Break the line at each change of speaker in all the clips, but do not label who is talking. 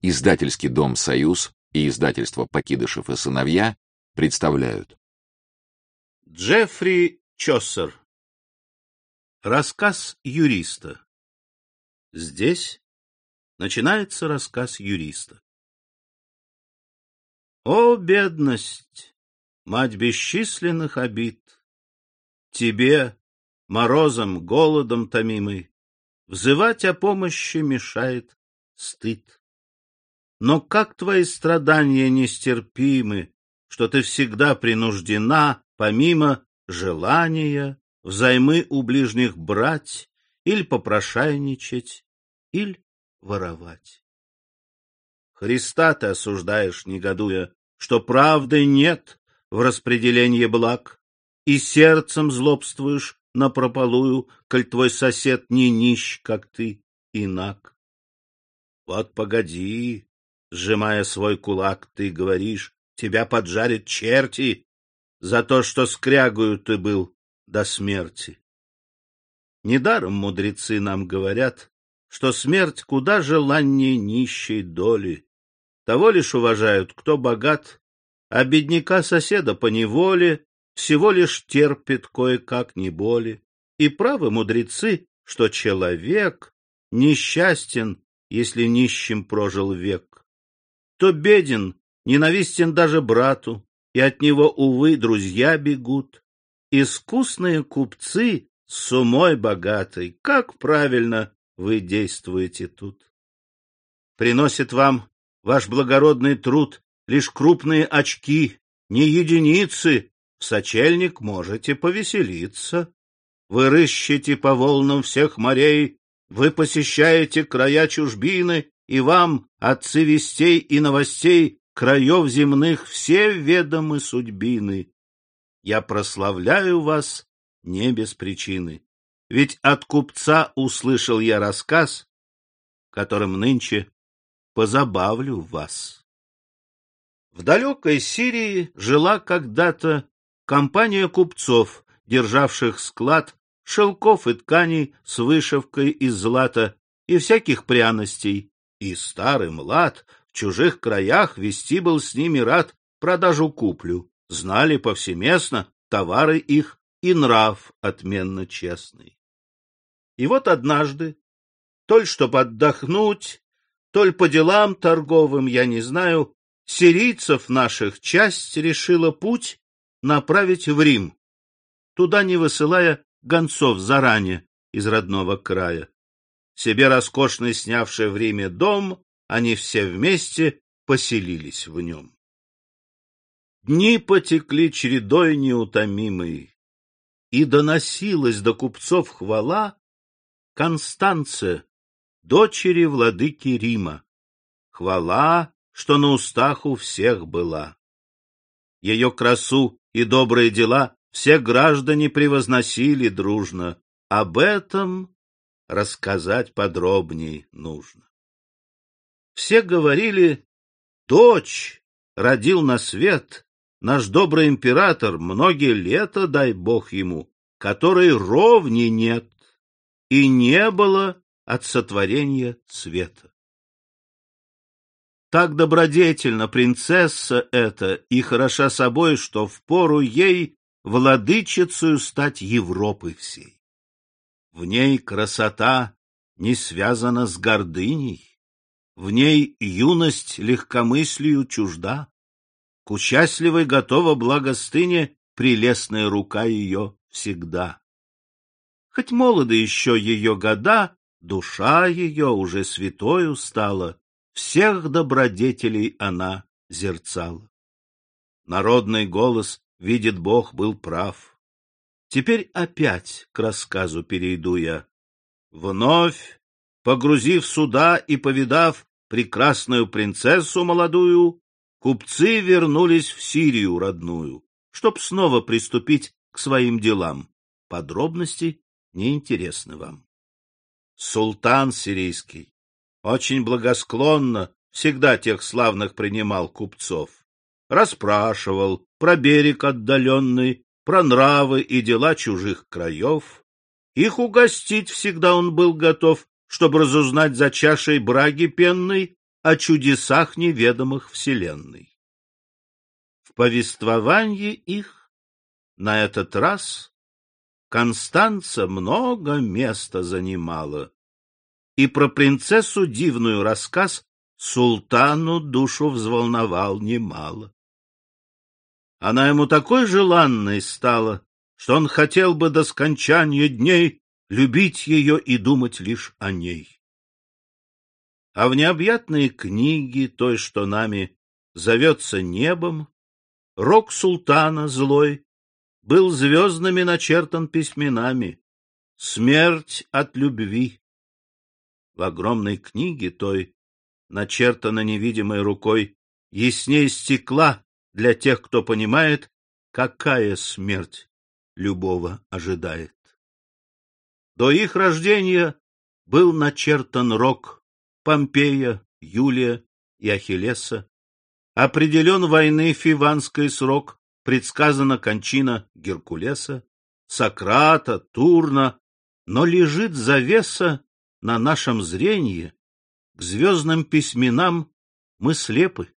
Издательский дом «Союз» и издательство «Покидышев и сыновья» представляют.
Джеффри Чоссер. Рассказ юриста. Здесь начинается рассказ юриста. О, бедность, мать бесчисленных обид! Тебе, морозом, голодом томимый, взывать о помощи мешает стыд. Но как твои страдания нестерпимы, что ты всегда принуждена, помимо желания, взаймы у ближних брать или попрошайничать, или воровать. Христа ты осуждаешь, негодуя, что правды нет в распределении благ, и сердцем злобствуешь напропалую, коль твой сосед не нищ, как ты, инак. Вот погоди, Сжимая свой кулак, ты говоришь, тебя поджарят черти за то, что скрягую ты был до смерти. Недаром мудрецы нам говорят, что смерть куда желаннее нищей доли. Того лишь уважают, кто богат, а бедняка соседа по неволе всего лишь терпит кое-как не боли. И правы мудрецы, что человек несчастен, если нищим прожил век то беден, ненавистен даже брату, и от него, увы, друзья бегут. Искусные купцы с умой богатой, как правильно вы действуете тут. Приносит вам ваш благородный труд лишь крупные очки, не единицы, в сочельник можете повеселиться. Вы рыщете по волнам всех морей, вы посещаете края чужбины, и вам, отцы вестей и новостей, краев земных все ведомы судьбины. Я прославляю вас не без причины, ведь от купца услышал я рассказ, которым нынче позабавлю вас. В далекой Сирии жила когда-то компания купцов, державших склад шелков и тканей с вышивкой из злата и всяких пряностей, и старый млад в чужих краях вести был с ними рад продажу куплю, знали повсеместно товары их и нрав отменно честный. И вот однажды, толь чтоб отдохнуть, толь по делам торговым, я не знаю, сирийцев наших часть решила путь направить в Рим, туда не высылая гонцов заранее из родного края себе роскошный снявший в Риме дом, они все вместе поселились в нем. Дни потекли чередой неутомимой, и доносилась до купцов хвала Констанция, дочери владыки Рима. Хвала, что на устах у всех была. Ее красу и добрые дела все граждане превозносили дружно. Об этом рассказать подробней нужно. Все говорили, дочь родил на свет наш добрый император, многие лета, дай бог ему, которой ровни нет, и не было от сотворения света. Так добродетельно принцесса эта и хороша собой, что впору ей владычицею стать Европы всей. В ней красота не связана с гордыней, В ней юность легкомыслию чужда. К участливой готова благостыне Прелестная рука ее всегда. Хоть молоды еще ее года, Душа ее уже святою стала, Всех добродетелей она зерцала. Народный голос, видит Бог, был прав. Теперь опять к рассказу перейду я. Вновь, погрузив суда и повидав прекрасную принцессу молодую, купцы вернулись в Сирию родную, чтоб снова приступить к своим делам. Подробности неинтересны вам. Султан сирийский очень благосклонно всегда тех славных принимал купцов. Расспрашивал про берег отдаленный, про нравы и дела чужих краев. Их угостить всегда он был готов, чтобы разузнать за чашей браги пенной, о чудесах неведомых Вселенной. В повествовании их на этот раз Констанца много места занимала, и про принцессу дивную рассказ султану душу взволновал немало. Она ему такой желанной стала, что он хотел бы до скончания дней любить ее и думать лишь о ней. А в необъятные книги той, что нами зовется небом, рок султана злой был звездными начертан письменами «Смерть от любви». В огромной книге той, начертана невидимой рукой, ясней стекла для тех, кто понимает, какая смерть любого ожидает. До их рождения был начертан рок Помпея, Юлия и Ахиллеса, определен войны Фиванской срок, предсказана кончина Геркулеса, Сократа, Турна, но лежит завеса на нашем зрении, к звездным письменам мы слепы,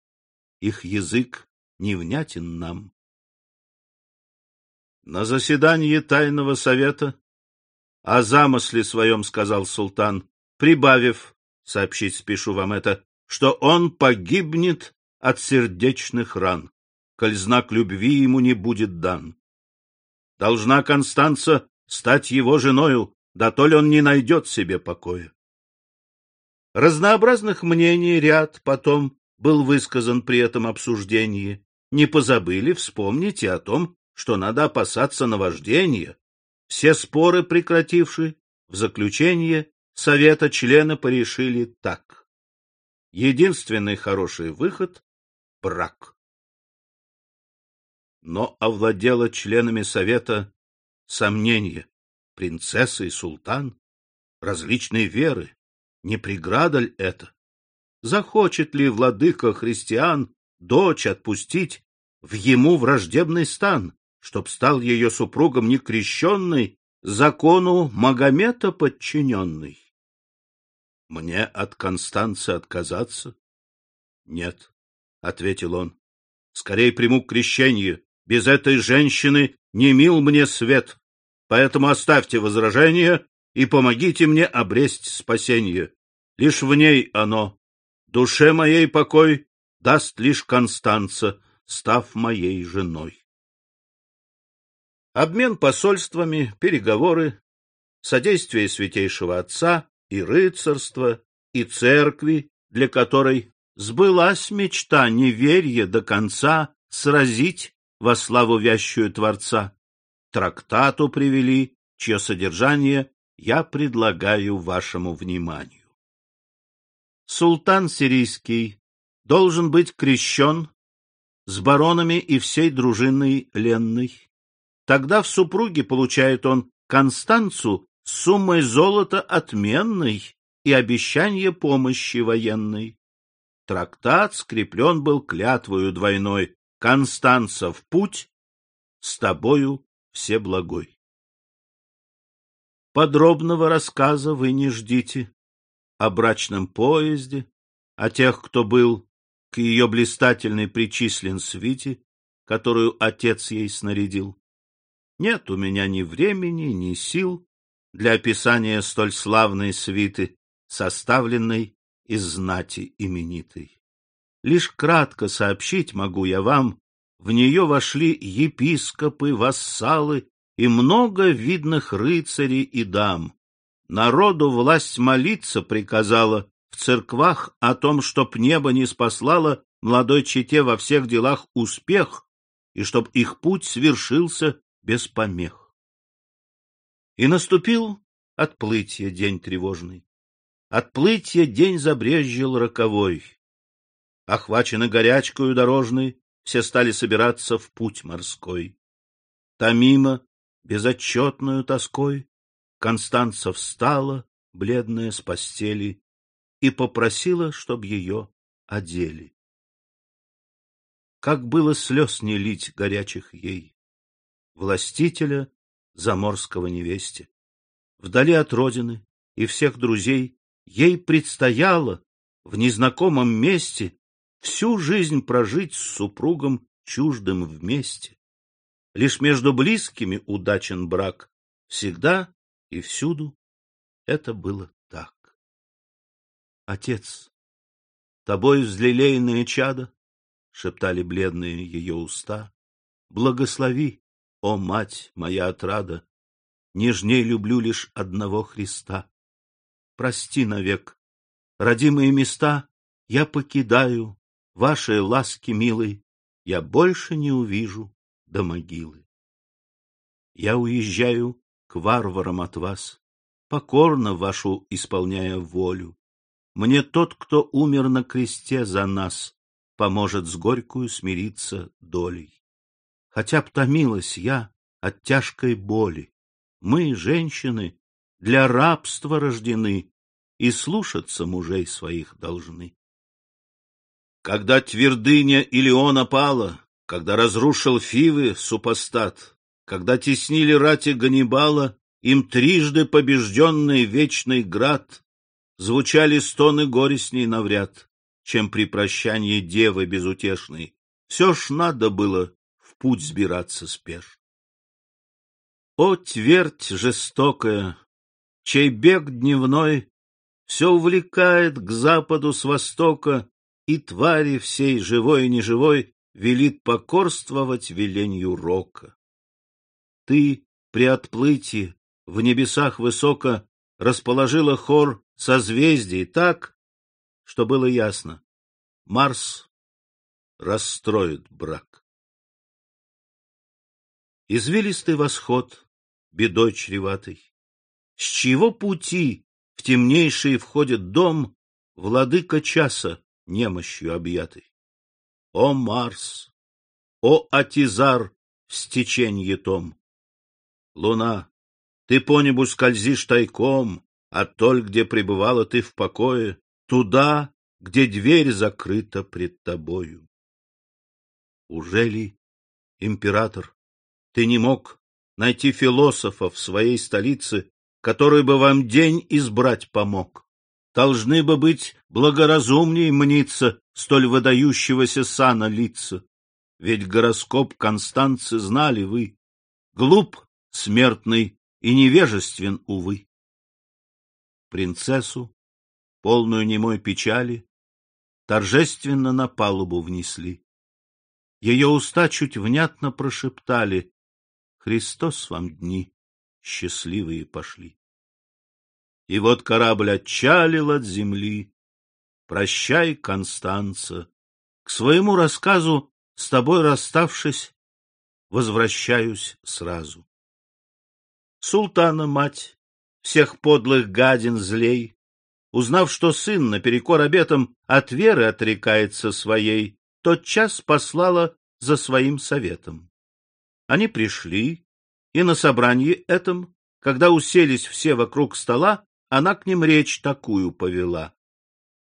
их язык невнятен нам. На заседании тайного совета о замысле своем сказал султан, прибавив, сообщить спешу вам это, что он погибнет от сердечных ран, коль знак любви ему не будет дан. Должна Констанца стать его женою, да то ли он не найдет себе покоя. Разнообразных мнений ряд потом был высказан при этом обсуждении. Не позабыли вспомнить и о том, что надо опасаться наваждения, все споры прекративши, в заключение совета члены порешили так. Единственный хороший выход — брак. Но овладело членами совета сомнение. Принцесса и султан, различные веры, не преграда ли это? Захочет ли владыка христиан дочь отпустить в ему враждебный стан? чтоб стал ее супругом некрещенный, закону Магомета подчиненный. Мне от Констанции отказаться? Нет, — ответил он. Скорей приму крещение. Без этой женщины не мил мне свет. Поэтому оставьте возражение и помогите мне обресть спасение. Лишь в ней оно. Душе моей покой даст лишь Констанца, став моей женой. Обмен посольствами, переговоры, содействие святейшего отца и рыцарства, и церкви, для которой сбылась мечта неверья до конца сразить во славу вящую Творца. Трактату привели, чье содержание я предлагаю вашему вниманию. Султан сирийский должен быть крещен с баронами и всей дружиной ленной Тогда в супруге получает он Констанцу с суммой золота отменной и обещание помощи военной. Трактат скреплен был клятвою двойной «Констанца в путь, с тобою все благой». Подробного рассказа вы не ждите о брачном поезде, о тех, кто был к ее блистательной причислен свите, которую отец ей снарядил. Нет у меня ни времени, ни сил для описания столь славной свиты, составленной из знати именитой. Лишь кратко сообщить могу я вам, в нее вошли епископы, вассалы и много видных рыцарей и дам. Народу власть молиться приказала церквах о том, чтоб небо не спаслало молодой чете во всех делах успех, и чтоб их путь свершился без помех. И наступил отплытие день тревожный. Отплытие день забрезжил роковой. Охвачены горячкою дорожной, все стали собираться в путь морской. Томимо, безотчетную тоской, Констанца встала, бледная с постели, и попросила, чтоб ее одели. Как было слез не лить горячих ей, властителя заморского невесте. Вдали от родины и всех друзей ей предстояло в незнакомом месте всю жизнь прожить с супругом чуждым вместе. Лишь между близкими удачен брак, всегда и всюду это было. Отец, тобой взлелеянное чадо, шептали бледные ее уста, благослови, о мать моя отрада, нежней люблю лишь одного Христа. Прости навек, родимые места я покидаю, вашей ласки милой я больше не увижу до могилы. Я уезжаю к варварам от вас, покорно вашу исполняя волю. Мне тот, кто умер на кресте за нас, поможет с горькую смириться долей. Хотя б томилась я от тяжкой боли, мы, женщины, для рабства рождены и слушаться мужей своих должны. Когда твердыня Илиона пала, когда разрушил Фивы супостат, когда теснили рати Ганнибала, им трижды побежденный вечный град, звучали стоны горестней навряд, чем при прощании девы безутешной. Все ж надо было в путь сбираться спешно. О, твердь жестокая, чей бег дневной все увлекает к западу с востока, и твари всей, живой и неживой, велит покорствовать веленью рока. Ты при отплытии в небесах высоко расположила хор созвездий так, что было ясно — Марс расстроит брак. Извилистый восход бедой чреватый. С чего пути в темнейший входит дом владыка часа немощью объятый? О, Марс! О, Атизар в стеченье том! Луна, ты по небу скользишь тайком, а толь, где пребывала ты в покое, туда, где дверь закрыта пред тобою. Уже ли, император, ты не мог найти философа в своей столице, который бы вам день избрать помог. Должны бы быть благоразумней мниться столь выдающегося сана лица. Ведь гороскоп Констанцы знали вы. Глуп, смертный и невежествен, увы. Принцессу, полную немой печали, торжественно на палубу внесли. Ее уста чуть внятно прошептали Христос вам дни счастливые пошли. И вот корабль отчалил от земли. Прощай, Констанца. К своему рассказу, с тобой расставшись, возвращаюсь сразу. Султана мать, всех подлых гадин злей, узнав, что сын наперекор обетам от веры отрекается своей, тотчас послала за своим советом. Они пришли, и на собрании этом, когда уселись все вокруг стола, она к ним речь такую повела.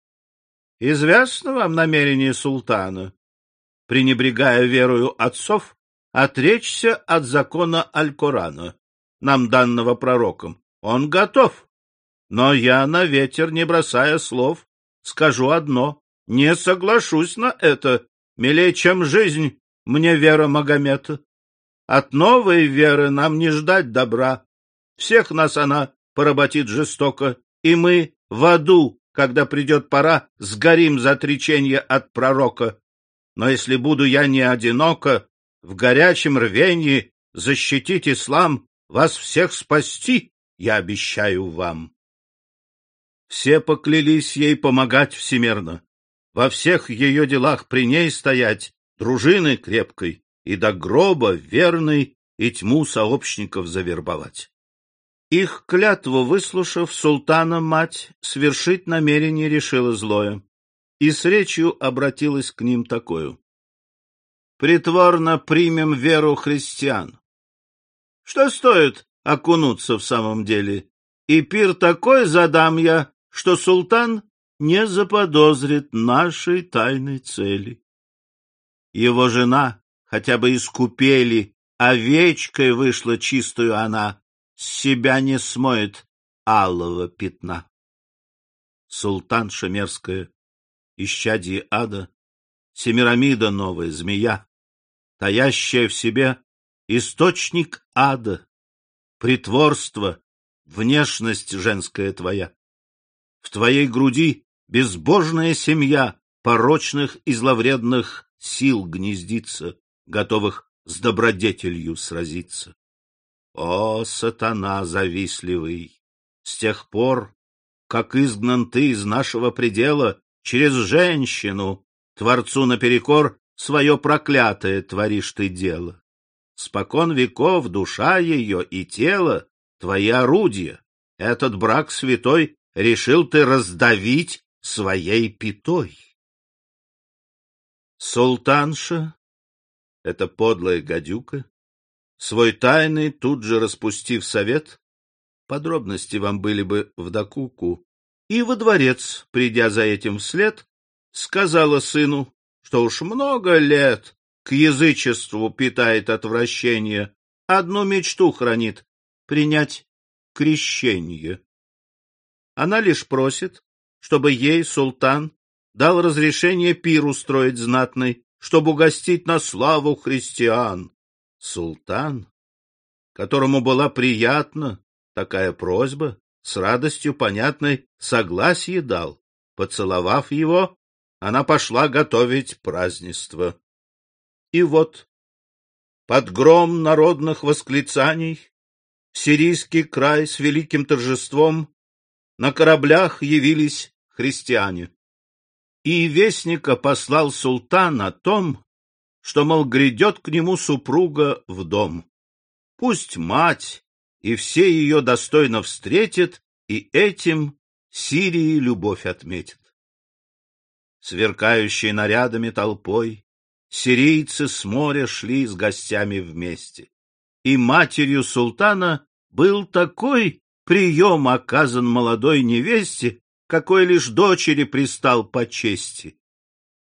— Известно вам намерение султана, пренебрегая верою отцов, отречься от закона Аль-Корана, нам данного пророком. Он готов. Но я на ветер, не бросая слов, скажу одно. Не соглашусь на это, милее, чем жизнь мне вера Магомета. От новой веры нам не ждать добра. Всех нас она поработит жестоко, и мы в аду, когда придет пора, сгорим за отречение от пророка. Но если буду я не одиноко, в горячем рвении защитить ислам, вас всех спасти, я обещаю вам. Все поклялись ей помогать всемерно, во всех ее делах при ней стоять, дружины крепкой, и до гроба верный и тьму сообщников завербовать. Их клятву выслушав, султана мать свершить намерение решила злое, и с речью обратилась к ним такую. Притворно примем веру христиан. Что стоит окунуться в самом деле? И пир такой задам я, что султан не заподозрит нашей тайной цели. Его жена хотя бы искупели, овечкой вышла чистую она, с себя не смоет алого пятна. Султан Шемерская исчадие ада, Семирамида новая, змея, таящая в себе источник ада, притворство, внешность женская твоя. В твоей груди безбожная семья порочных и зловредных сил гнездится, готовых с добродетелью сразиться. О, сатана завистливый! С тех пор, как изгнан ты из нашего предела через женщину, Творцу наперекор свое проклятое творишь ты дело. Спокон веков душа ее и тело — твои орудия. Этот брак святой решил ты раздавить своей пятой. Султанша, эта подлая гадюка, свой тайный тут же распустив совет, подробности вам были бы в докуку, и во дворец, придя за этим вслед, сказала сыну, что уж много лет к язычеству питает отвращение, одну мечту хранит — принять крещение. Она лишь просит, чтобы ей султан дал разрешение пир устроить знатный, чтобы угостить на славу христиан. Султан, которому была приятна такая просьба, с радостью понятной согласие дал. Поцеловав его, она пошла готовить празднество. И вот, под гром народных восклицаний, сирийский край с великим торжеством на кораблях явились христиане. И вестника послал султан о том, что, мол, грядет к нему супруга в дом. Пусть мать и все ее достойно встретят, и этим Сирии любовь отметит. Сверкающей нарядами толпой сирийцы с моря шли с гостями вместе. И матерью султана был такой прием оказан молодой невесте, какой лишь дочери пристал по чести.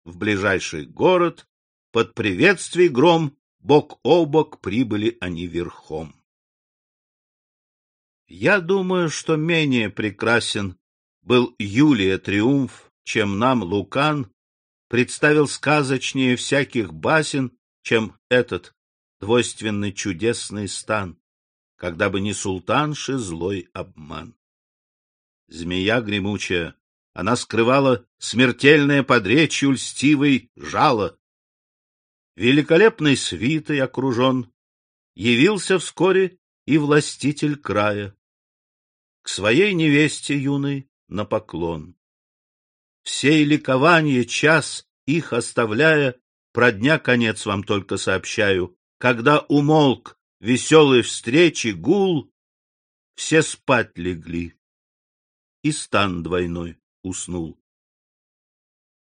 В ближайший город под приветствий гром бок о бок прибыли они верхом. Я думаю, что менее прекрасен был Юлия триумф, чем нам Лукан представил сказочнее всяких басен, чем этот двойственный чудесный стан, когда бы не султанши злой обман. Змея гремучая, она скрывала смертельное подречью льстивой жало. Великолепной свитой окружен, явился вскоре и властитель края. К своей невесте юной на поклон всей ликование час их оставляя, про дня конец вам только сообщаю, когда умолк веселой встречи гул, все спать легли, и стан двойной уснул.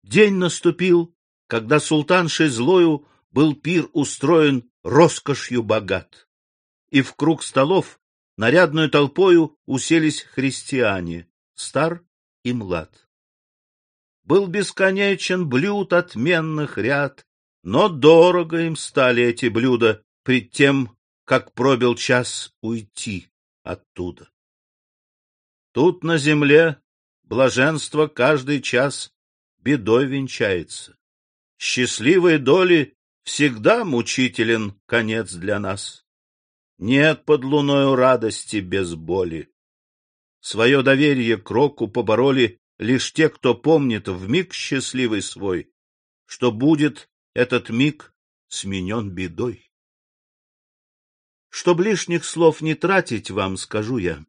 День наступил, когда султаншей злою был пир устроен роскошью богат, и в круг столов нарядную толпою уселись христиане, стар и млад был бесконечен блюд отменных ряд, но дорого им стали эти блюда пред тем, как пробил час уйти оттуда. Тут на земле блаженство каждый час бедой венчается. Счастливой доли всегда мучителен конец для нас. Нет под луною радости без боли. Свое доверие к року побороли лишь те, кто помнит в миг счастливый свой, что будет этот миг сменен бедой. Чтоб лишних слов не тратить вам, скажу я,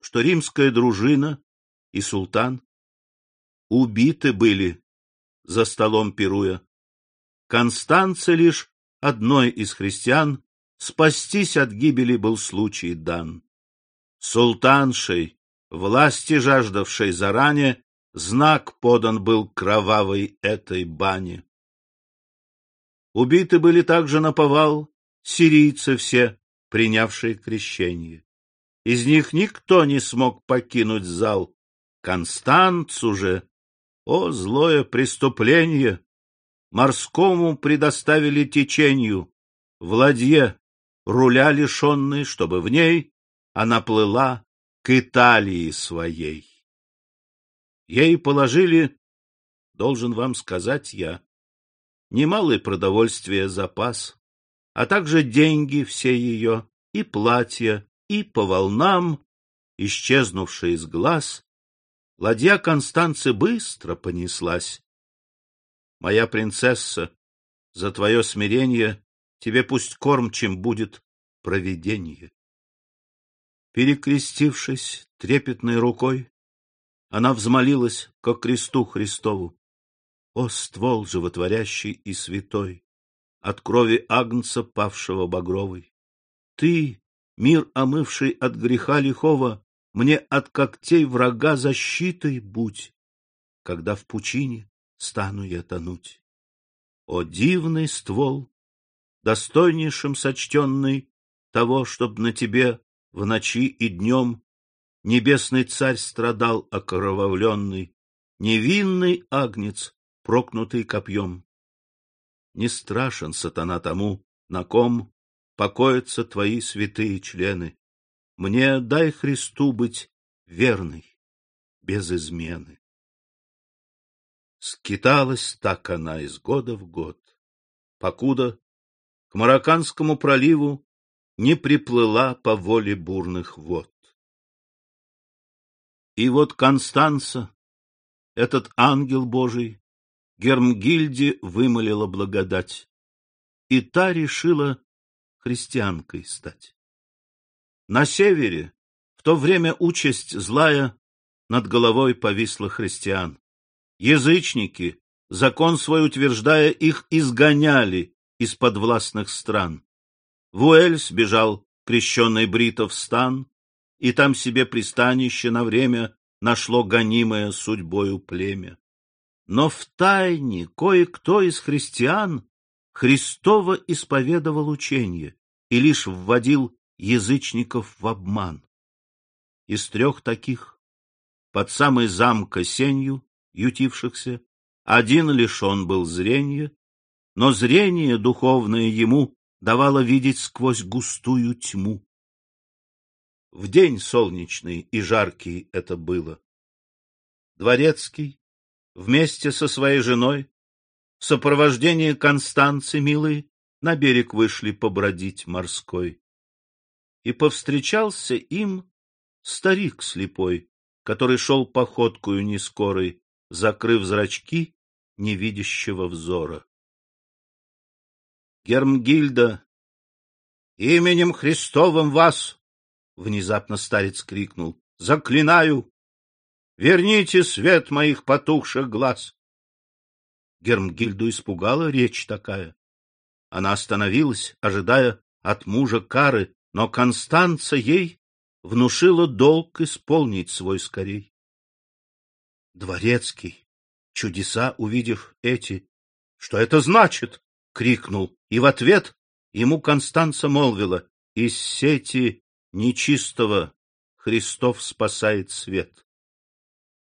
что римская дружина и султан убиты были за столом пируя. Констанце лишь одной из христиан спастись от гибели был случай дан. Султаншей власти жаждавшей заранее, знак подан был кровавой этой бане. Убиты были также на повал сирийцы все, принявшие крещение. Из них никто не смог покинуть зал. Констанцу же, о, злое преступление, морскому предоставили течению, в ладье, руля лишенной, чтобы в ней она плыла к Италии своей. Ей положили должен вам сказать я, немалый продовольствие запас, а также деньги все ее, и платья, и по волнам, исчезнувшие из глаз, ладья Констанцы быстро понеслась. Моя принцесса, за твое смирение тебе пусть кормчим будет провидение. Перекрестившись трепетной рукой, она взмолилась ко кресту Христову. О, ствол животворящий и святой, от крови агнца, павшего багровой! Ты, мир омывший от греха лихого, мне от когтей врага защитой будь, когда в пучине стану я тонуть. О, дивный ствол, достойнейшим сочтенный того, чтоб на тебе в ночи и днем небесный царь страдал окровавленный, невинный агнец, прокнутый копьем. Не страшен сатана тому, на ком покоятся твои святые члены. Мне дай Христу быть верной, без измены. Скиталась так она из года в год, покуда к Марокканскому проливу не приплыла по воле бурных вод. И вот Констанца, этот ангел Божий, Гермгильде вымолила благодать, и та решила христианкой стать. На севере в то время участь злая над головой повисла христиан. Язычники, закон свой утверждая, их изгоняли из подвластных стран. В Уэльс бежал крещенный Бритов стан, и там себе пристанище на время нашло гонимое судьбою племя. Но в тайне кое-кто из христиан Христово исповедовал учение и лишь вводил язычников в обман. Из трех таких, под самой замка сенью, ютившихся, один лишен был зрения, но зрение духовное ему давало видеть сквозь густую тьму. В день солнечный и жаркий это было. Дворецкий вместе со своей женой в сопровождении Констанции милой на берег вышли побродить морской. И повстречался им старик слепой, который шел походкою нескорой, закрыв зрачки невидящего взора. Гермгильда, именем Христовым вас, внезапно старец крикнул, заклинаю, верните свет моих потухших глаз. Гермгильду испугала речь такая. Она остановилась, ожидая от мужа кары, но Констанца ей внушила долг исполнить свой скорей. Дворецкий, чудеса увидев эти, что это значит? — крикнул, и в ответ ему Констанца молвила, — из сети нечистого Христов спасает свет.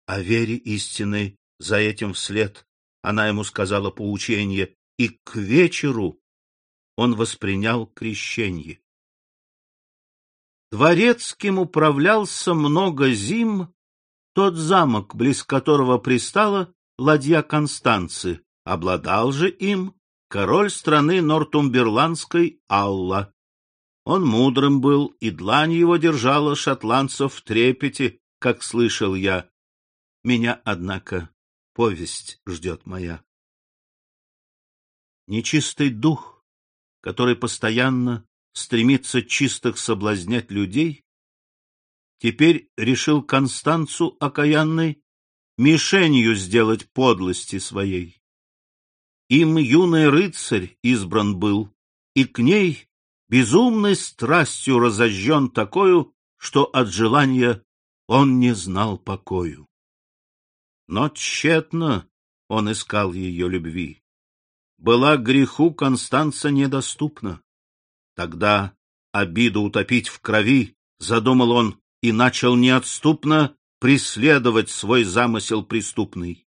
О вере истинной за этим вслед она ему сказала поучение, и к вечеру он воспринял крещение. Дворецким управлялся много зим тот замок, близ которого пристала ладья Констанцы, обладал же им король страны Нортумберландской Алла. Он мудрым был, и длань его держала шотландцев в трепете, как слышал я. Меня, однако, повесть ждет моя. Нечистый дух, который постоянно стремится чистых соблазнять людей, теперь решил Констанцу окаянной мишенью сделать подлости своей. Им юный рыцарь избран был, и к ней безумной страстью разожжен такою, что от желания он не знал покою. Но тщетно он искал ее любви. Была греху Констанца недоступна. Тогда обиду утопить в крови задумал он и начал неотступно преследовать свой замысел преступный.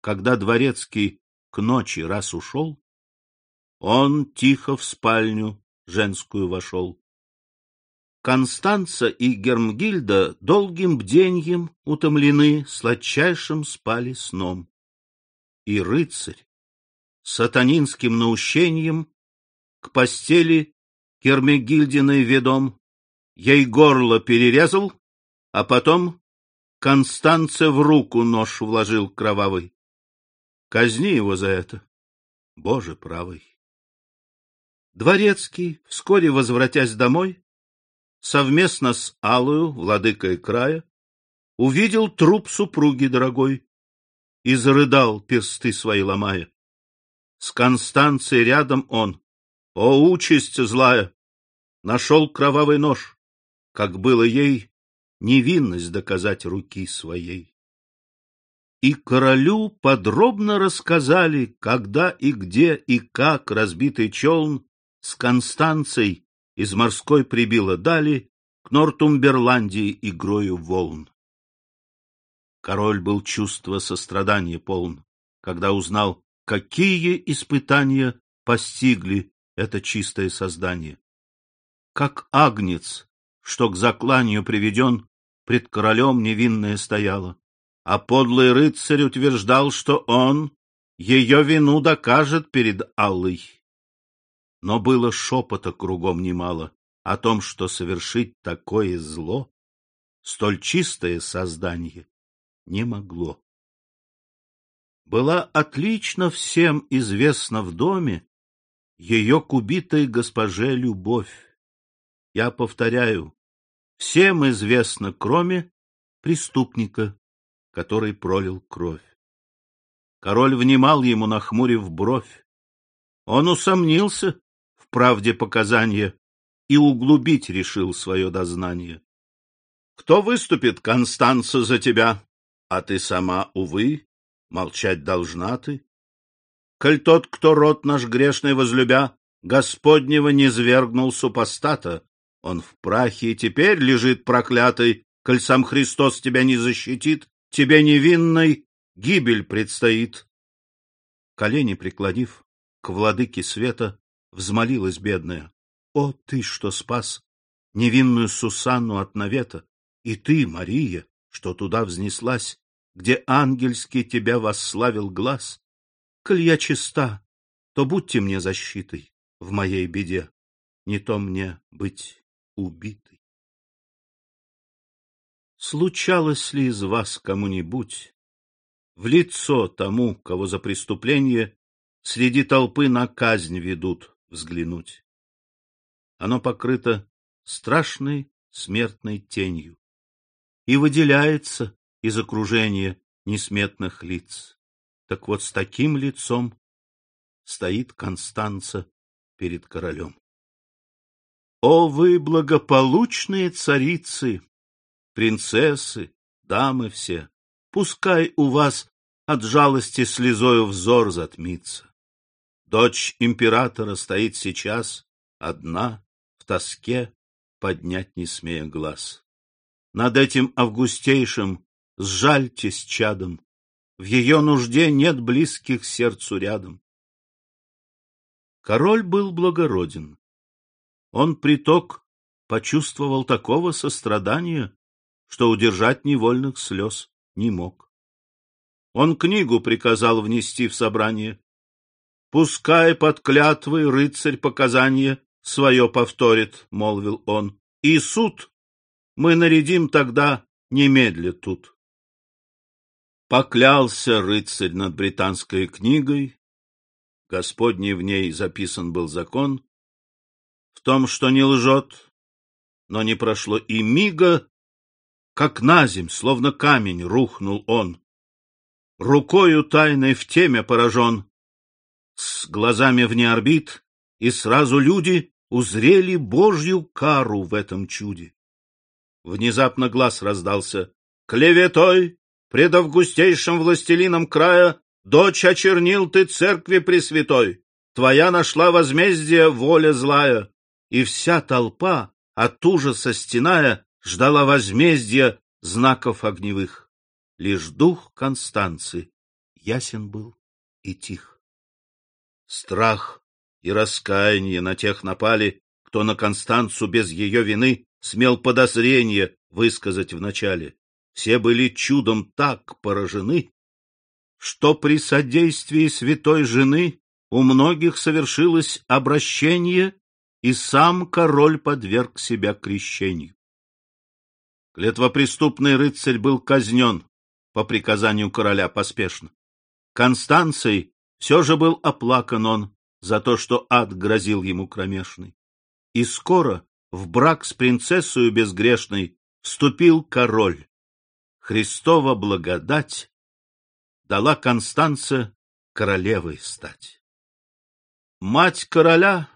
Когда дворецкий к ночи раз ушел, он тихо в спальню женскую вошел. Констанца и Гермгильда долгим бденьем утомлены, сладчайшим спали сном. и рыцарь сатанинским наущением к постели Кермегильдиной ведом, ей горло перерезал, а потом Констанце в руку нож вложил кровавый. Казни его за это, Боже правый. Дворецкий, вскоре возвратясь домой, совместно с Алую, владыкой края, увидел труп супруги дорогой и зарыдал, персты свои ломая. С Констанцией рядом он, о, участь злая, нашел кровавый нож, как было ей невинность доказать руки своей. И королю подробно рассказали, когда и где и как разбитый челн с Констанцией из морской прибило дали к Нортумберландии игрою волн. Король был чувство сострадания полн, когда узнал, какие испытания постигли это чистое создание. Как агнец, что к закланию приведен, пред королем невинная стояла, а подлый рыцарь утверждал, что он ее вину докажет перед Аллой. Но было шепота кругом немало о том, что совершить такое зло столь чистое создание не могло. Была отлично всем известна в доме ее к убитой госпоже любовь. Я повторяю, всем известно, кроме преступника, который пролил кровь. Король внимал ему, нахмурив бровь. Он усомнился в правде показания и углубить решил свое дознание. Кто выступит, Констанца, за тебя? А ты сама, увы, молчать должна ты. Коль тот, кто род наш грешный возлюбя, Господнего не свергнул супостата, он в прахе и теперь лежит проклятый, коль сам Христос тебя не защитит, тебе невинной гибель предстоит. Колени преклонив, к владыке света взмолилась бедная. О, ты, что спас невинную Сусанну от навета, и ты, Мария, что туда взнеслась, где ангельский тебя восславил глаз. Коль я чиста, то будьте мне защитой в моей беде, не то мне быть убитой. Случалось ли из вас кому-нибудь в лицо тому, кого за преступление среди толпы на казнь ведут, взглянуть? Оно покрыто страшной смертной тенью и выделяется из окружения несметных лиц. Так вот с таким лицом стоит Констанца перед королем. О вы, благополучные царицы, принцессы, дамы все, пускай у вас от жалости слезою взор затмится. Дочь императора стоит сейчас одна, в тоске, поднять не смея глаз. Над этим августейшим сжальтесь чадом, в ее нужде нет близких сердцу рядом. Король был благороден. Он приток почувствовал такого сострадания, что удержать невольных слез не мог. Он книгу приказал внести в собрание. «Пускай под клятвой рыцарь показания свое повторит», — молвил он, — «и суд мы нарядим тогда немедля тут». Поклялся рыцарь над британской книгой, Господний в ней записан был закон, в том, что не лжет, но не прошло и мига, как на земь, словно камень, рухнул он. Рукою тайной в теме поражен, с глазами вне орбит, и сразу люди узрели Божью кару в этом чуде. Внезапно глаз раздался. Клеветой, пред августейшим властелином края, дочь очернил ты церкви пресвятой, твоя нашла возмездие воля злая, и вся толпа, от ужаса стеная, ждала возмездия знаков огневых. Лишь дух Констанции ясен был и тих. Страх и раскаяние на тех напали, кто на Констанцу без ее вины смел подозрение высказать вначале. Все были чудом так поражены, что при содействии святой жены у многих совершилось обращение, и сам король подверг себя крещению. Клетвопреступный рыцарь был казнен по приказанию короля поспешно. Констанцией все же был оплакан он за то, что ад грозил ему кромешный. И скоро в брак с принцессою безгрешной вступил король. Христова благодать дала Констанце королевой стать. Мать короля,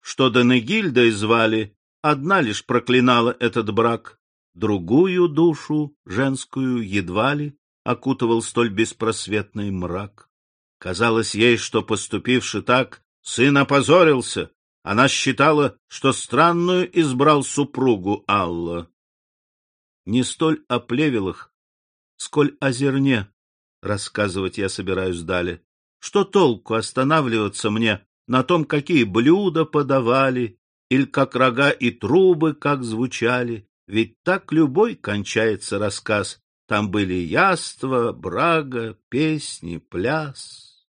что Денегильдой звали, одна лишь проклинала этот брак, другую душу, женскую, едва ли, окутывал столь беспросветный мрак. Казалось ей, что, поступивши так, сын опозорился. Она считала, что странную избрал супругу Алла. Не столь о плевелах, сколь о зерне рассказывать я собираюсь далее. Что толку останавливаться мне на том, какие блюда подавали, или как рога и трубы как звучали? Ведь так любой кончается рассказ. Там были яства, брага, песни, пляс.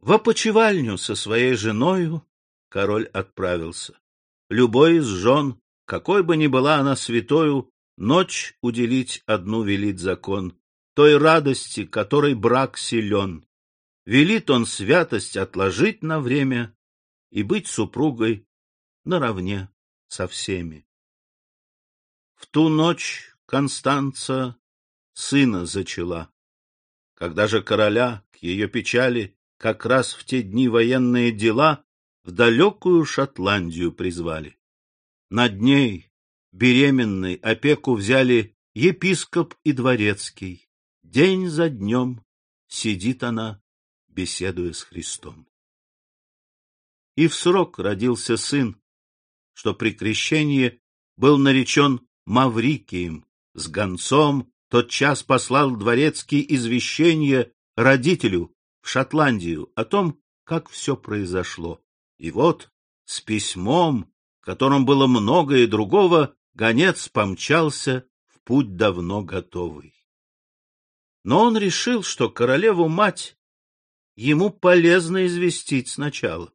В опочивальню со своей женою король отправился. Любой из жен, какой бы ни была она святою, ночь уделить одну велит закон, той радости, которой брак силен. Велит он святость отложить на время и быть супругой наравне со всеми. В ту ночь Констанца сына зачала. Когда же короля к ее печали как раз в те дни военные дела в далекую Шотландию призвали. Над ней, беременной, опеку взяли епископ и дворецкий. День за днем сидит она, беседуя с Христом. И в срок родился сын, что при крещении был наречен Маврикием, с гонцом тот час послал дворецкий извещение родителю в Шотландию о том, как все произошло. И вот с письмом, в котором было многое другого, гонец помчался в путь давно готовый. Но он решил, что королеву-мать ему полезно известить сначала.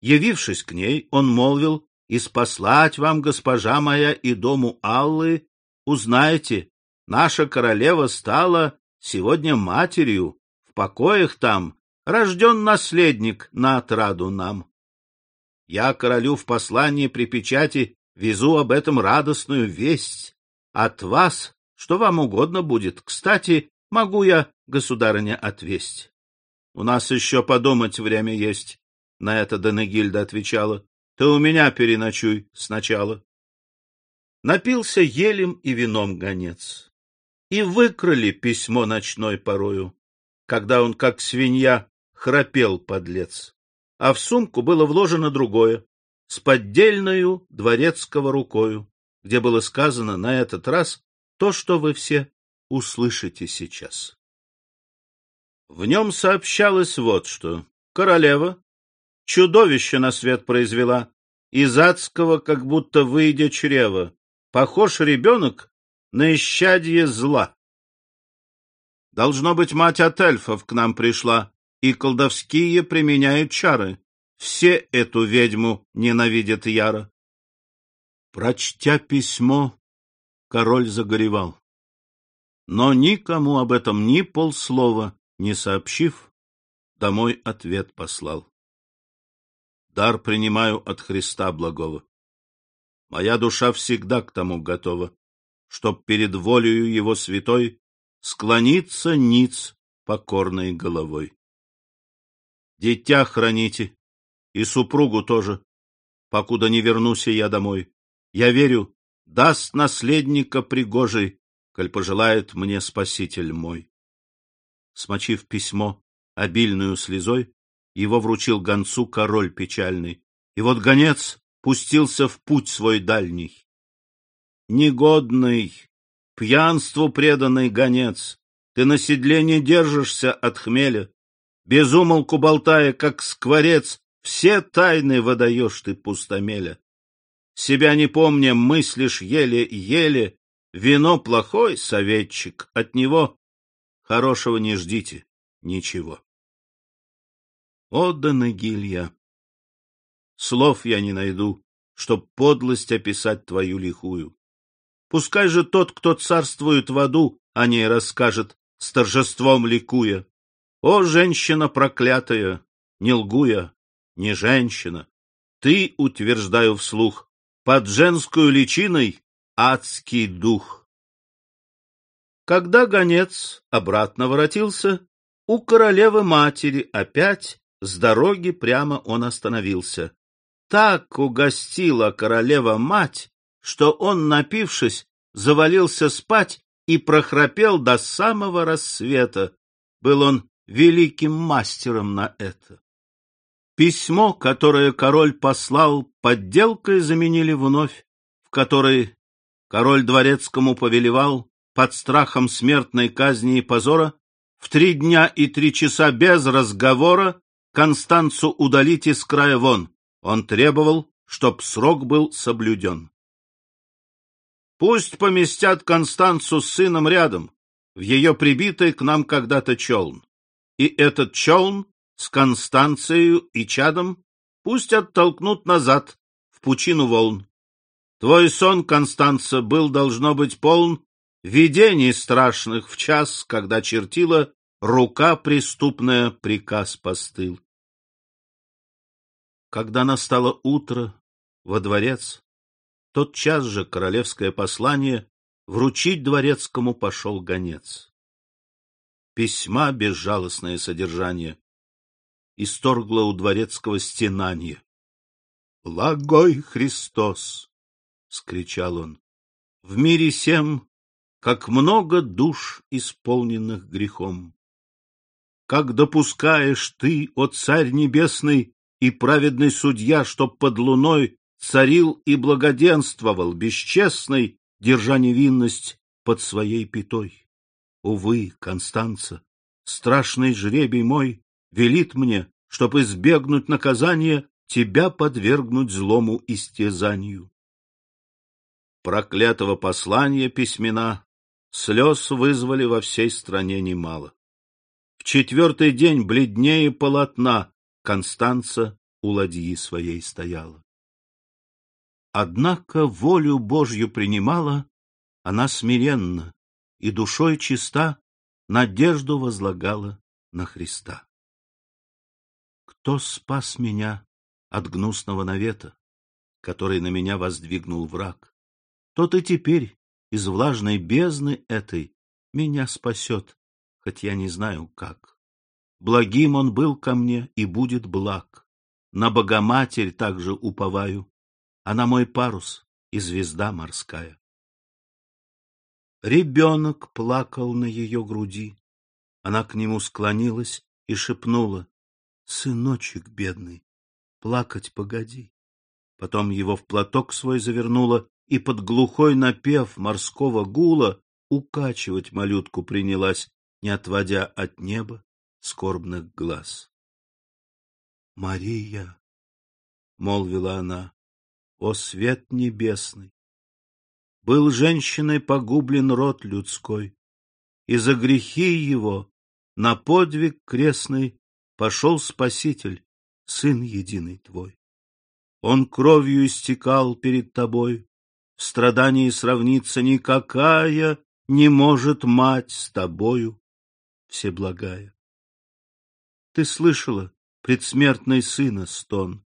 Явившись к ней, он молвил, и спаслать вам, госпожа моя, и дому Аллы, узнайте, наша королева стала сегодня матерью, в покоях там рожден наследник на отраду нам. Я королю в послании при печати везу об этом радостную весть. От вас, что вам угодно будет, кстати, могу я, государыня, отвесть. У нас еще подумать время есть, — на это Денегильда отвечала. Ты у меня переночуй сначала. Напился елем и вином гонец. И выкрали письмо ночной порою, когда он, как свинья, храпел подлец. А в сумку было вложено другое, с поддельною дворецкого рукою, где было сказано на этот раз то, что вы все услышите сейчас. В нем сообщалось вот что. Королева, Чудовище на свет произвела, из адского как будто выйдя чрева. Похож ребенок на исчадье зла. Должно быть, мать от эльфов к нам пришла, и колдовские применяют чары. Все эту ведьму ненавидят яро. Прочтя письмо, король загоревал. Но никому об этом ни полслова не сообщив, домой ответ послал дар принимаю от Христа благого. Моя душа всегда к тому готова, чтоб перед волею его святой склониться ниц покорной головой. Дитя храните, и супругу тоже, покуда не вернусь я домой. Я верю, даст наследника пригожий, коль пожелает мне спаситель мой. Смочив письмо обильную слезой, его вручил гонцу король печальный. И вот гонец пустился в путь свой дальний. Негодный, пьянству преданный гонец, ты на седле не держишься от хмеля, безумолку болтая, как скворец, все тайны выдаешь ты пустомеля. Себя не помня, мыслишь еле-еле, вино плохой советчик, от него хорошего не ждите, ничего. О, Данагилья! Слов я не найду, чтоб подлость описать твою лихую. Пускай же тот, кто царствует в аду, о ней расскажет, с торжеством ликуя. О, женщина проклятая, не лгуя, не женщина, ты, утверждаю вслух, под женскую личиной адский дух. Когда гонец обратно воротился, у королевы-матери опять с дороги прямо он остановился. Так угостила королева-мать, что он, напившись, завалился спать и прохрапел до самого рассвета. Был он великим мастером на это. Письмо, которое король послал, подделкой заменили вновь, в которой король дворецкому повелевал под страхом смертной казни и позора в три дня и три часа без разговора Констанцу удалить из края вон. Он требовал, чтоб срок был соблюден. Пусть поместят Констанцу с сыном рядом, в ее прибитый к нам когда-то челн. И этот челн с Констанцией и чадом пусть оттолкнут назад, в пучину волн. Твой сон, Констанца, был, должно быть, полн видений страшных в час, когда чертила рука преступная приказ постыл. Когда настало утро во дворец, тот час же королевское послание вручить дворецкому пошел гонец. Письма безжалостное содержание исторгло у дворецкого стенание. «Благой Христос!» — скричал он. «В мире сем, как много душ, исполненных грехом! Как допускаешь ты, о царь небесный и праведный судья, чтоб под луной царил и благоденствовал, бесчестный, держа невинность под своей пятой? Увы, Констанца, страшный жребий мой велит мне, чтоб избегнуть наказания, тебя подвергнуть злому истязанию. Проклятого послания письмена слез вызвали во всей стране немало. В четвертый день бледнее полотна Констанца у ладьи своей стояла. Однако волю Божью принимала она смиренно и душой чиста надежду возлагала на Христа. Кто спас меня от гнусного навета, который на меня воздвигнул враг? Тот и теперь из влажной бездны этой меня спасет, хоть я не знаю как. Благим он был ко мне и будет благ. На Богоматерь также уповаю, она мой парус и звезда морская. Ребенок плакал на ее груди. Она к нему склонилась и шепнула, Сыночек бедный, плакать погоди. Потом его в платок свой завернула и под глухой напев морского гула укачивать малютку принялась, не отводя от неба скорбных глаз. — Мария, — молвила она, — о свет небесный! Был женщиной погублен род людской, и за грехи его на подвиг крестный пошел Спаситель, Сын единый Твой. Он кровью истекал перед Тобой, в страдании сравниться никакая не может мать с Тобою, Всеблагая. Ты слышала предсмертный сына стон,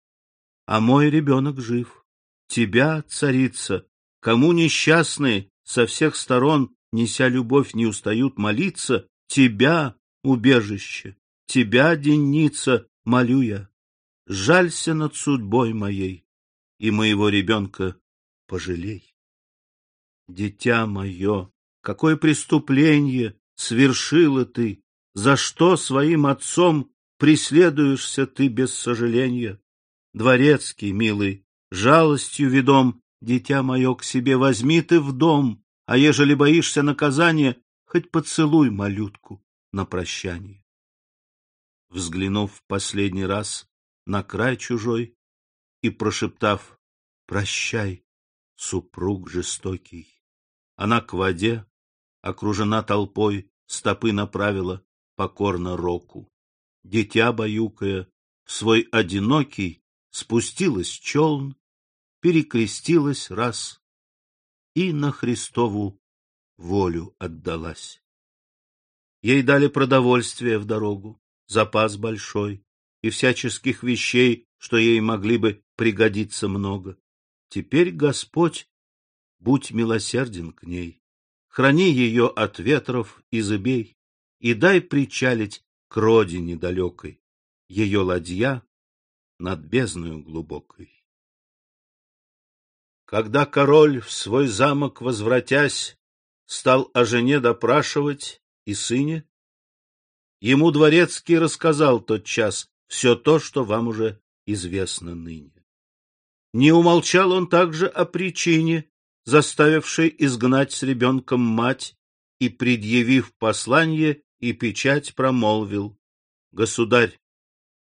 а мой ребенок жив. Тебя, царица, кому несчастные со всех сторон, неся любовь, не устают молиться, тебя, убежище, тебя, денница, молю я, жалься над судьбой моей и моего ребенка пожалей. Дитя мое, какое преступление свершила ты, за что своим отцом преследуешься ты без сожаления? Дворецкий, милый, жалостью ведом, дитя мое, к себе возьми ты в дом, а ежели боишься наказания, хоть поцелуй малютку на прощание взглянув в последний раз на край чужой и прошептав «Прощай, супруг жестокий». Она к воде, окружена толпой, стопы направила покорно року. Дитя баюкая, свой одинокий спустилась челн, перекрестилась раз и на Христову волю отдалась. Ей дали продовольствие в дорогу, запас большой, и всяческих вещей, что ей могли бы пригодиться много. Теперь, Господь, будь милосерден к ней, храни ее от ветров и зыбей, и дай причалить к родине далекой, ее ладья над бездною глубокой. Когда король в свой замок возвратясь, стал о жене допрашивать и сыне, ему дворецкий рассказал тот час все то, что вам уже известно ныне. Не умолчал он также о причине, заставившей изгнать с ребенком мать, и, предъявив послание и печать, промолвил. Государь,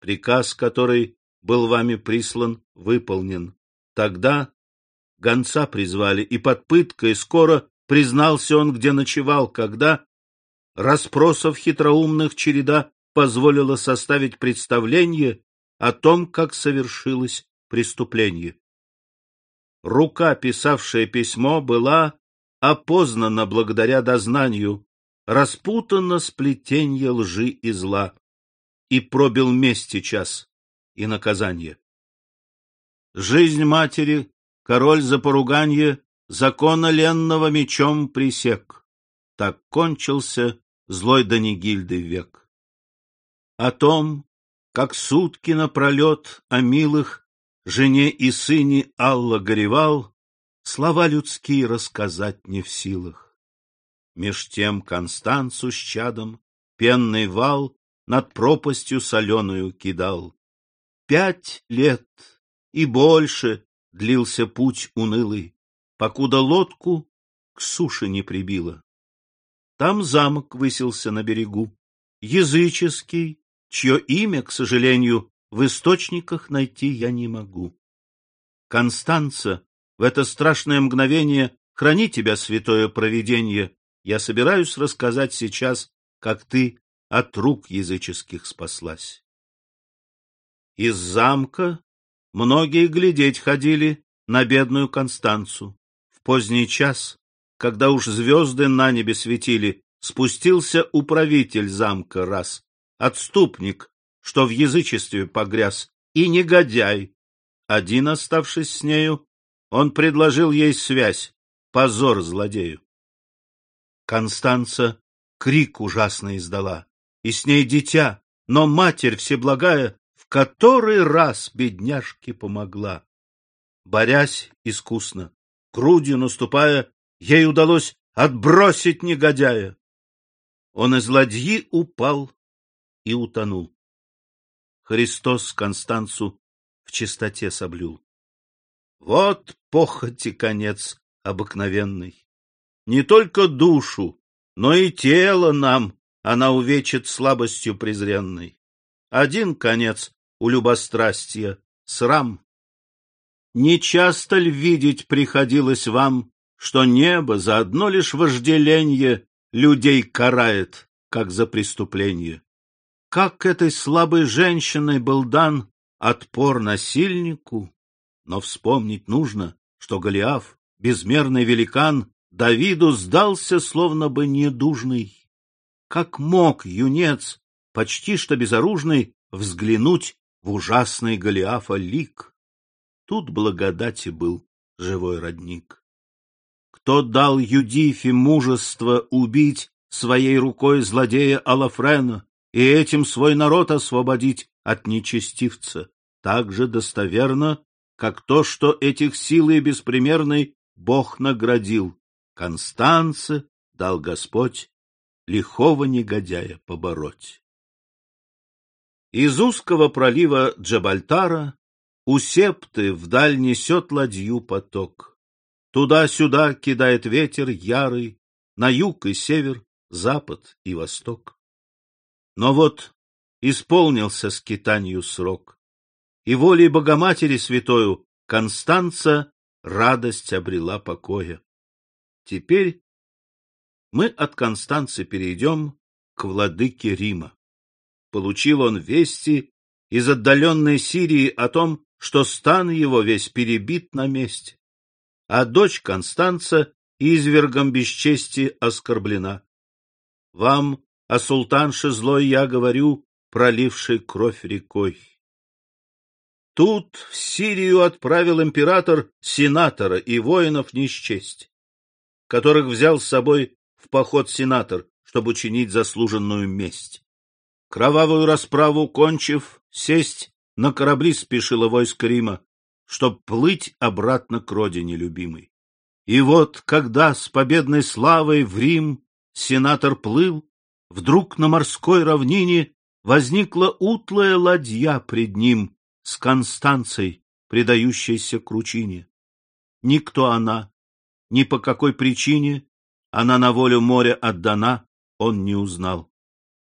приказ, который был вами прислан, выполнен. Тогда гонца призвали, и под пыткой скоро признался он, где ночевал, когда расспросов хитроумных череда позволила составить представление о том, как совершилось преступление. Рука, писавшая письмо, была опознана благодаря дознанию, распутано сплетенье лжи и зла, и пробил мести час и наказание. Жизнь матери король за поруганье закона ленного мечом присек. Так кончился злой Данигильды век. О том, как сутки напролет о милых жене и сыне Алла горевал, слова людские рассказать не в силах. Меж тем Констанцу с чадом пенный вал над пропастью соленую кидал. Пять лет и больше длился путь унылый, покуда лодку к суше не прибило. Там замок высился на берегу, языческий, чье имя, к сожалению, в источниках найти я не могу. Констанца, в это страшное мгновение храни тебя, святое провидение, я собираюсь рассказать сейчас, как ты от рук языческих спаслась. Из замка многие глядеть ходили на бедную Констанцу. В поздний час, когда уж звезды на небе светили, спустился управитель замка раз, отступник, что в язычестве погряз, и негодяй. Один, оставшись с нею, он предложил ей связь, позор злодею. Констанца крик ужасно издала, и с ней дитя, но матерь всеблагая в который раз бедняжке помогла. Борясь искусно, грудью наступая, ей удалось отбросить негодяя. Он из ладьи упал и утонул. Христос Констанцу в чистоте соблюл. Вот похоти конец обыкновенный. Не только душу, но и тело нам она увечит слабостью презренной. Один конец у любострастия — срам. Не часто ль видеть приходилось вам, что небо за одно лишь вожделенье людей карает, как за преступление? Как этой слабой женщиной был дан отпор насильнику? Но вспомнить нужно, что Голиаф, безмерный великан, Давиду сдался словно бы недужный. Как мог юнец, почти что безоружный, взглянуть в ужасный Голиафа лик. Тут благодати был живой родник. Кто дал Юдифе мужество убить своей рукой злодея Алафрена и этим свой народ освободить от нечестивца, так же достоверно, как то, что этих силой беспримерной Бог наградил. Констанце дал Господь лихого негодяя побороть. Из узкого пролива Джабальтара у септы вдаль несет ладью поток. Туда-сюда кидает ветер ярый, на юг и север, запад и восток. Но вот исполнился скитанию срок, и волей Богоматери святою Констанца радость обрела покоя. Теперь мы от Констанции перейдем к владыке Рима. Получил он вести из отдаленной Сирии о том, что стан его весь перебит на месте, а дочь Констанца извергом бесчести оскорблена. Вам, о султанше злой, я говорю, проливший кровь рекой. Тут в Сирию отправил император сенатора и воинов не счесть, которых взял с собой в поход сенатор, чтобы учинить заслуженную месть. Кровавую расправу кончив, сесть на корабли спешило войско Рима, чтоб плыть обратно к родине любимой. И вот, когда с победной славой в Рим сенатор плыл, вдруг на морской равнине возникла утлая ладья пред ним с Констанцией, предающейся кручине. Никто она, ни по какой причине она на волю моря отдана, он не узнал.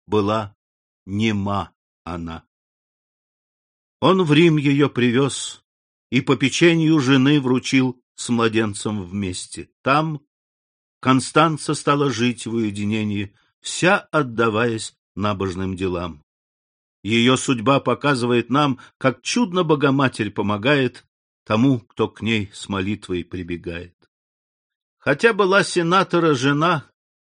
Была нема она. Он в Рим ее привез и по печенью жены вручил с младенцем вместе. Там Констанца стала жить в уединении, вся отдаваясь набожным делам. Ее судьба показывает нам, как чудно Богоматерь помогает тому, кто к ней с молитвой прибегает. Хотя была сенатора жена,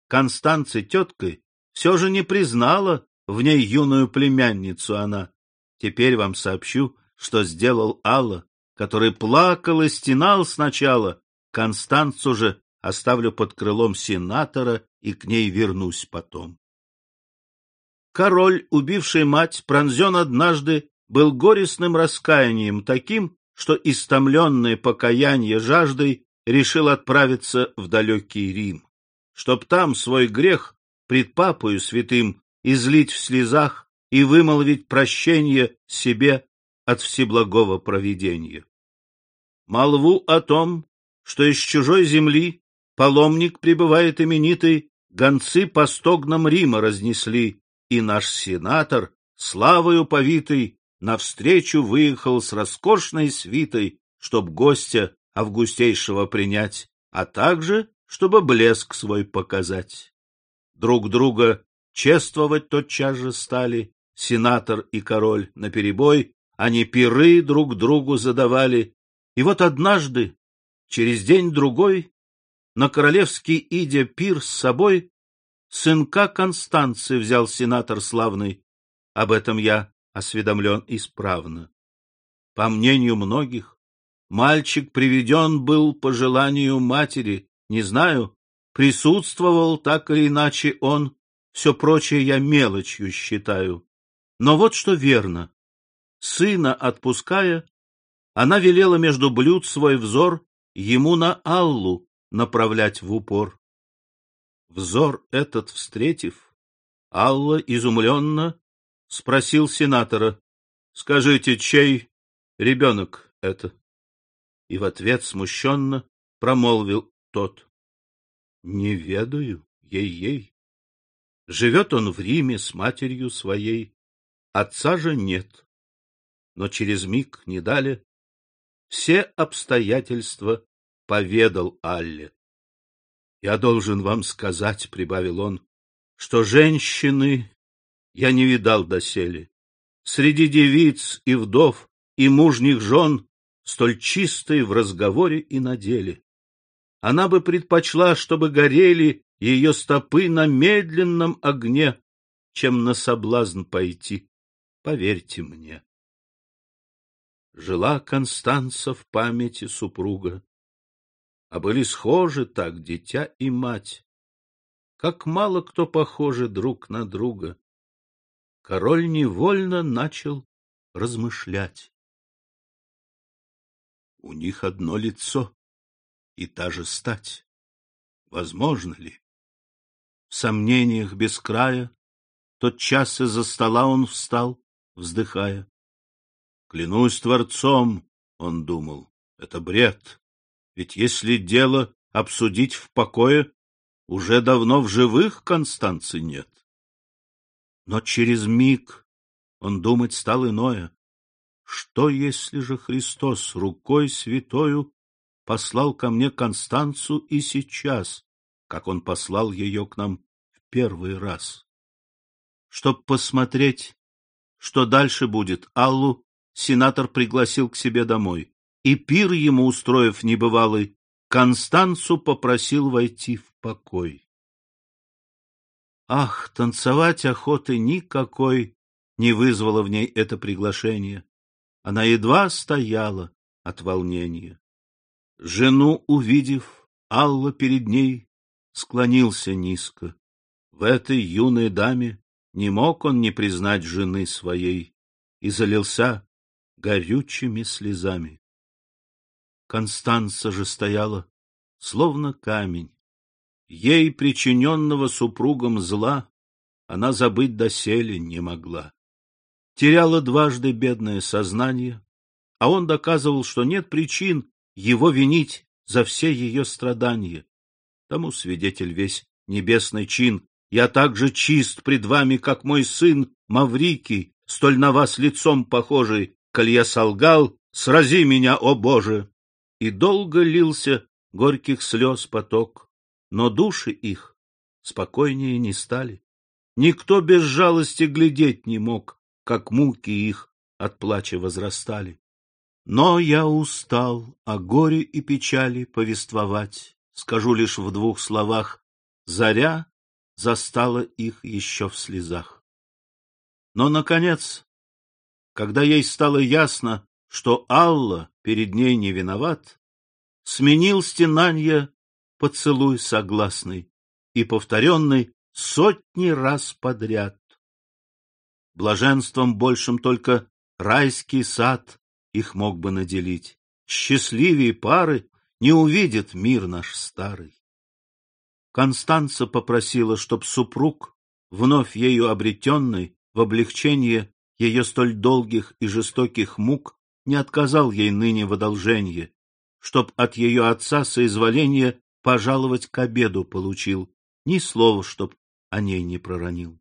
Констанция теткой, все же не признала в ней юную племянницу она. Теперь вам сообщу, что сделал Алла, который плакал и стенал сначала. Констанцу же оставлю под крылом сенатора и к ней вернусь потом. Король, убивший мать, пронзен однажды, был горестным раскаянием таким, что, истомленный покаяние жаждой, решил отправиться в далекий Рим, чтоб там свой грех пред папою святым излить в слезах и вымолвить прощение себе от всеблагого провидения. Молву о том, что из чужой земли паломник прибывает именитый, гонцы по стогнам Рима разнесли, и наш сенатор, славою повитый, навстречу выехал с роскошной свитой, чтоб гостя августейшего принять, а также, чтобы блеск свой показать. Друг друга чествовать тотчас же стали, сенатор и король наперебой, они пиры друг другу задавали, и вот однажды, через день-другой, на королевский идя пир с собой, сынка Констанции взял сенатор славный, об этом я осведомлен исправно. По мнению многих, Мальчик приведен был по желанию матери, не знаю, присутствовал так или иначе он, все прочее я мелочью считаю. Но вот что верно. Сына отпуская, она велела между блюд свой взор ему на Аллу направлять в упор. Взор этот встретив, Алла изумленно спросил сенатора, — Скажите, чей ребенок это? И в ответ смущенно промолвил тот. — Не ведаю, ей-ей. Живет он в Риме с матерью своей, отца же нет. Но через миг не дали все обстоятельства поведал Алле. — Я должен вам сказать, — прибавил он, — что женщины я не видал доселе. Среди девиц и вдов и мужних жен столь чистой в разговоре и на деле. Она бы предпочла, чтобы горели ее стопы на медленном огне, чем на соблазн пойти, поверьте мне. Жила Констанца в памяти супруга, а были схожи так дитя и мать, как мало кто похожи друг на друга. Король невольно начал размышлять. У них одно лицо и та же стать. Возможно ли? В сомнениях без края тот час из-за стола он встал, вздыхая. Клянусь Творцом, он думал, это бред. Ведь если дело обсудить в покое, уже давно в живых Констанции нет. Но через миг он думать стал иное. Что, если же Христос рукой святою послал ко мне Констанцу и сейчас, как он послал ее к нам в первый раз. Чтоб посмотреть, что дальше будет, Аллу сенатор пригласил к себе домой, и пир ему, устроив небывалый, Констанцу попросил войти в покой. Ах, танцевать охоты никакой не вызвало в ней это приглашение. Она едва стояла от волнения. Жену увидев, Алла перед ней склонился низко. В этой юной даме не мог он не признать жены своей и залился горючими слезами. Констанца же стояла, словно камень. Ей, причиненного супругом зла, она забыть доселе не могла. Теряла дважды бедное сознание, а он доказывал, что нет причин его винить за все ее страдания. Тому свидетель весь небесный чин. Я так же чист пред вами, как мой сын Маврикий, столь на вас лицом похожий. Коль я солгал, срази меня, о Боже! И долго лился горьких слез поток, но души их спокойнее не стали. Никто без жалости глядеть не мог, как муки их от плача возрастали. Но я устал о горе и печали повествовать. Скажу лишь в двух словах. Заря застала их еще в слезах. Но, наконец, когда ей стало ясно, что Алла перед ней не виноват, сменил стенанье поцелуй согласный и повторенный сотни раз подряд. Блаженством большим только райский сад их мог бы наделить. Счастливее пары не увидит мир наш старый. Констанца попросила, чтоб супруг, вновь ею обретенный, в облегчение ее столь долгих и жестоких мук, не отказал ей ныне в одолженье, чтоб от ее отца соизволение пожаловать к обеду получил, ни слова, чтоб о ней не проронил.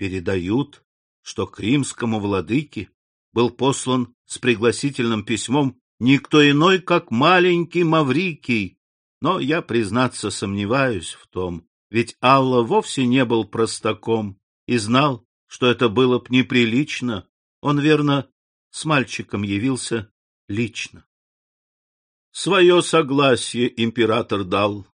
Передают, что к римскому владыке был послан с пригласительным письмом никто иной, как маленький Маврикий, но я, признаться, сомневаюсь в том, ведь Алла вовсе не был простаком и знал, что это было б неприлично, он, верно, с мальчиком явился лично. Свое согласие император дал.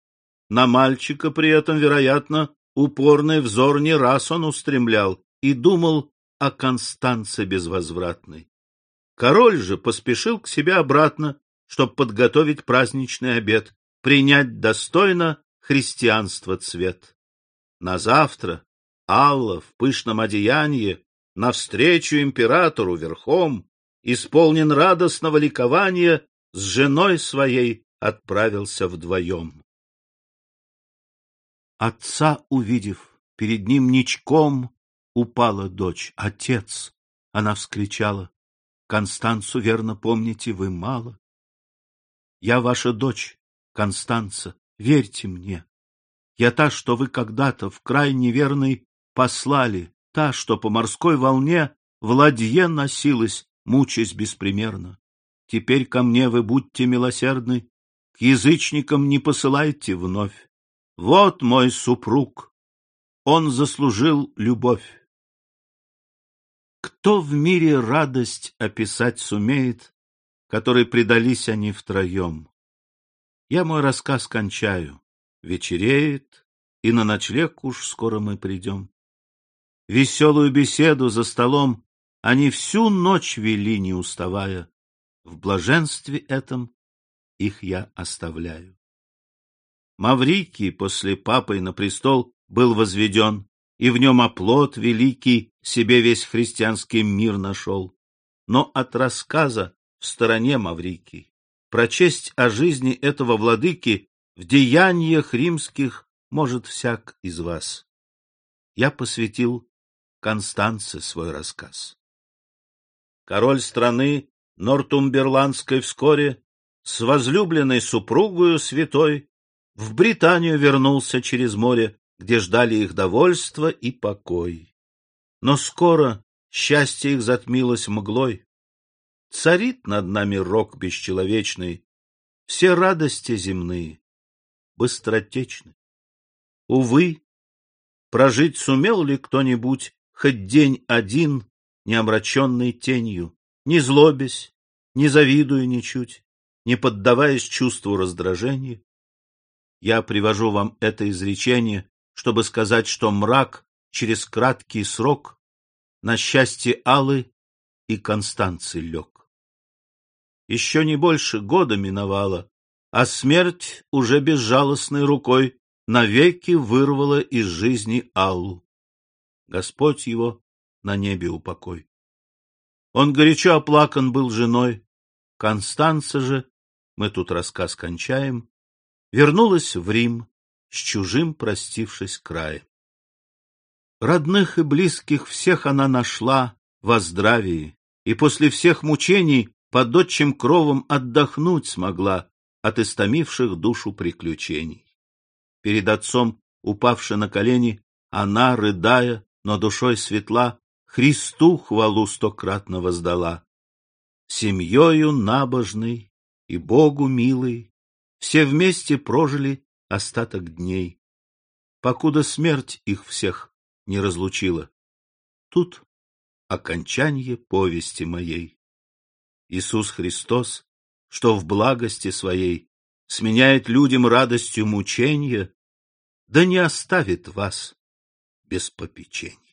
На мальчика при этом, вероятно, упорный взор не раз он устремлял и думал о Констанце безвозвратной. Король же поспешил к себе обратно, чтобы подготовить праздничный обед, принять достойно христианство цвет. На завтра Алла в пышном одеянии навстречу императору верхом, исполнен радостного ликования, с женой своей отправился вдвоем. Отца увидев, перед ним ничком упала дочь. Отец! Она вскричала. Констанцу, верно помните, вы мало. Я ваша дочь, Констанца, верьте мне. Я та, что вы когда-то в край неверный послали, та, что по морской волне в ладье носилась, мучаясь беспримерно. Теперь ко мне вы будьте милосердны, к язычникам не посылайте вновь. Вот мой супруг, он заслужил любовь. Кто в мире радость описать сумеет, которой предались они втроем? Я мой рассказ кончаю. Вечереет, и на ночлег уж скоро мы придем. Веселую беседу за столом они всю ночь вели, не уставая. В блаженстве этом их я оставляю. Маврикий после папой на престол был возведен, и в нем оплот великий себе весь христианский мир нашел. Но от рассказа в стороне Маврикий прочесть о жизни этого владыки в деяниях римских может всяк из вас. Я посвятил Констанце свой рассказ. Король страны Нортумберландской вскоре с возлюбленной супругою святой в Британию вернулся через море где ждали их довольство и покой. Но скоро счастье их затмилось мглой. Царит над нами рок бесчеловечный, все радости земные. быстротечны. Увы, прожить сумел ли кто-нибудь хоть день один, не омраченный тенью, не злобясь, не завидуя ничуть, не поддаваясь чувству раздражения? Я привожу вам это изречение, чтобы сказать, что мрак через краткий срок на счастье Аллы и Констанции лег. Еще не больше года миновало, а смерть уже безжалостной рукой навеки вырвала из жизни Аллу. Господь его на небе упокой. Он горячо оплакан был женой. Констанца же, мы тут рассказ кончаем, вернулась в Рим, с чужим простившись краем. Родных и близких всех она нашла во здравии, и после всех мучений под отчим кровом отдохнуть смогла от истомивших душу приключений. Перед отцом, упавши на колени, она, рыдая, но душой светла, Христу хвалу стократно воздала. Семьёю набожной и Богу милой все вместе прожили остаток дней, покуда смерть их всех не разлучила. Тут окончание повести моей. Иисус Христос, что в благости своей сменяет людям радостью мучения, да не оставит вас без попечения.